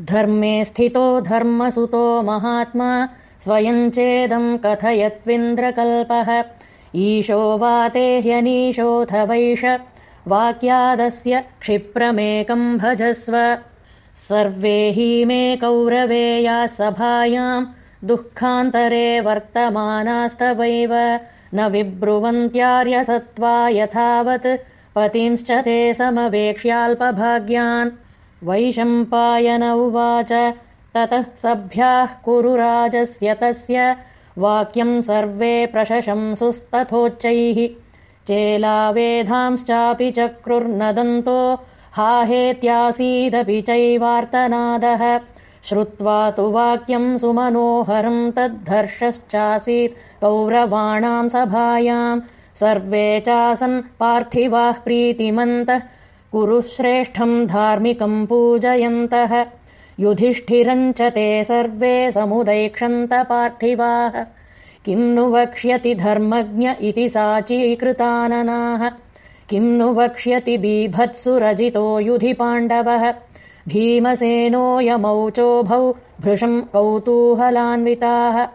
धर्मे स्थितो धर्मसुतो महात्मा स्वयम् चेदम् कथयत्विन्द्रकल्पः। ईशो वाते ह्यनीशोऽथ वैष वाक्यादस्य क्षिप्रमेकम् भजस्व। सर्वे हि मे कौरवेया सभायाम् दुःखान्तरे वर्तमानास्तवैव। न विब्रुवन्त्यार्यसत्त्वा यथावत् पतिंश्च ते समवेक्ष्याल्पभाग्यान् वैशम्पायन उवाच। ततः सभ्याः कुरु राजस्य तस्य वाक्यम् सर्वे प्रशशंसुस्तथोच्चैः चेलावेधांश्चापि चक्रुर्नदन्तो हाहेत्यासीदपि चैवार्तनादः। श्रुत्वा तु वाक्यम् सुमनोहरम् तद्धर्षश्चासीत् कौरवाणाम् सभायाम् सर्वे चासन् पार्थिवाः प्रीतिमन्तः कुरु श्रेष्ठम् धार्मिकम् पूजयन्तः युधिष्ठिरम् च ते सर्वे समुदैक्षन्त पार्थिवाः। किम् नु वक्ष्यति धर्मज्ञ इति साचीकृताननाः? किम् नु वक्ष्यति बीभत्सुरजितो युधि पाण्डवः? भीमसेनोऽयमौचोभौ भृशम् कौतूहलान्विताः